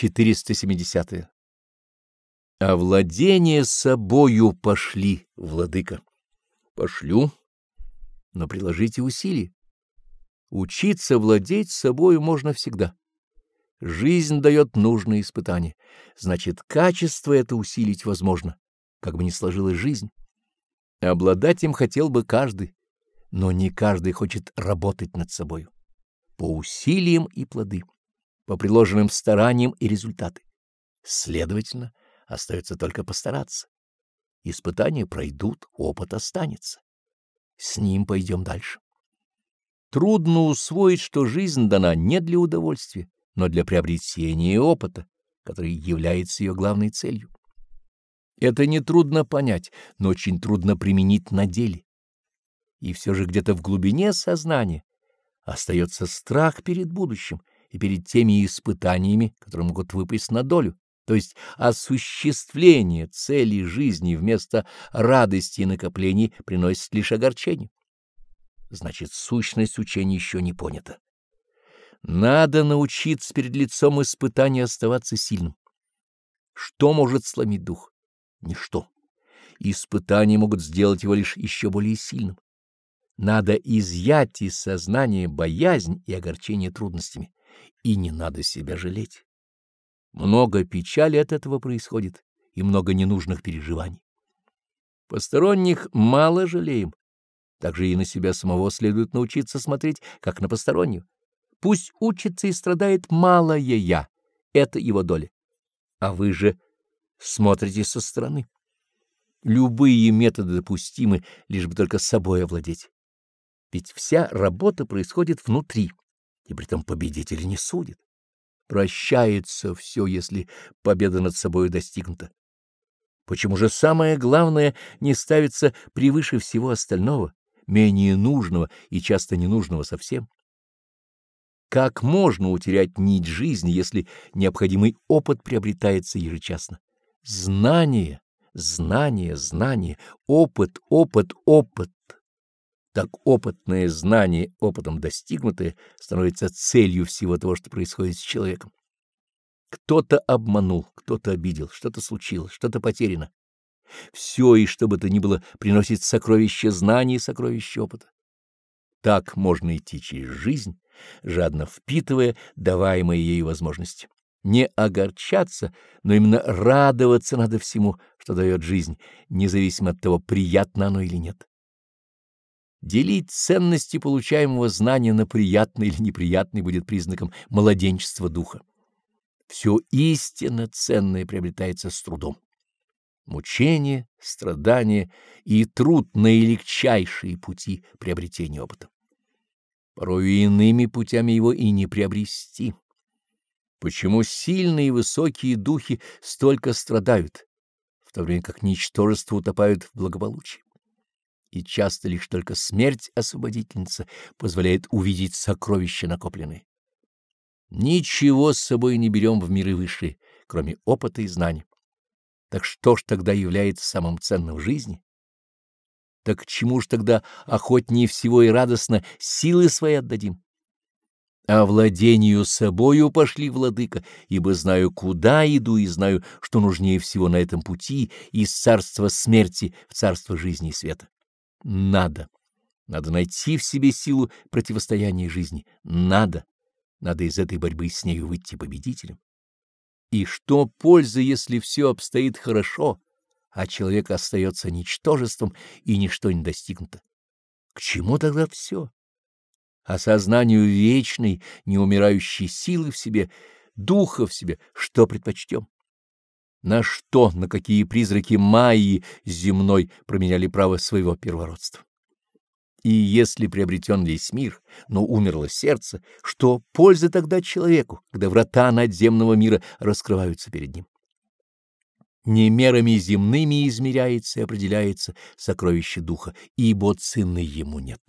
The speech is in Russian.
470. -е. А владение собою пошли, владыка. Пошлю, но приложите усилия. Учиться владеть собою можно всегда. Жизнь дает нужные испытания, значит, качество это усилить возможно, как бы ни сложилась жизнь. Обладать им хотел бы каждый, но не каждый хочет работать над собою. По усилиям и плоды, по приложенным стараниям и результаты. Следовательно, остается только постараться. Испытания пройдут, опыт останется. С ним пойдем дальше. Трудно усвоить, что жизнь дана не для удовольствия, но для приобретения опыта, который является ее главной целью. Это нетрудно понять, но очень трудно применить на деле. И все же где-то в глубине сознания остается страх перед будущим и перед теми испытаниями, которые могут выпасть на долю, то есть осуществление цели жизни вместо радости и накоплений приносит лишь огорчение. Значит, сущность учения еще не понята. Надо научиться перед лицом испытания оставаться сильным. Что может сломить дух? Ничто. Испытания могут сделать его лишь еще более сильным. Надо изъять из сознания боязнь и огорчение трудностями, и не надо себя жалеть. Много печали от этого происходит, и много ненужных переживаний. Посторонних мало жалеем, также и на себя самого следует научиться смотреть, как на постороннюю. Пусть учится и страдает малое «я», это его доля. А вы же смотрите со стороны. Любые методы допустимы, лишь бы только собой овладеть. Ведь вся работа происходит внутри, и притом победитель не судит. Прощается все, если победа над собой достигнута. Почему же самое главное не ставится превыше всего остального, менее нужного и часто ненужного совсем? Как можно утерять нить жизни, если необходимый опыт приобретается ежечасно? Знание, знание, знание, опыт, опыт, опыт. Так опытное знание, опытом достигнутое, становится целью всего того, что происходит с человеком. Кто-то обманул, кто-то обидел, что-то случилось, что-то потеряно. Все, и что бы то ни было, приносит сокровище знаний сокровище опыта. Так можно идти через жизнь, жадно впитывая даваемые ей возможности. Не огорчаться, но именно радоваться надо всему, что дает жизнь, независимо от того, приятно оно или нет. Делить ценности получаемого знания на приятный или неприятный будет признаком младенчества духа. Все истинно ценное приобретается с трудом. Мучение, страдания и труд — наилегчайшие пути приобретения опыта. Порою иными путями его и не приобрести. Почему сильные и высокие духи столько страдают, в то время как ничтожество утопают в благополучии? И часто лишь только смерть освободительница позволяет увидеть сокровища накопленные. Ничего с собой не берем в миры высшие, кроме опыта и знаний. Так что ж тогда является самым ценным в жизни? Так чему ж тогда охотнее всего и радостно силы свои отдадим? А владению собою пошли, владыка, ибо знаю, куда иду, и знаю, что нужнее всего на этом пути из царства смерти в царство жизни и света. Надо. Надо найти в себе силу противостояния жизни. Надо. Надо из этой борьбы с нею выйти победителем. И что пользы, если все обстоит хорошо, а человек остается ничтожеством и ничто не достигнуто? К чему тогда все? осознанию вечной, неумирающей силы в себе, духа в себе, что предпочтем? На что, на какие призраки Майи земной променяли право своего первородства? И если приобретен весь мир, но умерло сердце, что пользы тогда человеку, когда врата надземного мира раскрываются перед ним? Не мерами земными измеряется и определяется сокровище духа, ибо цены ему нет.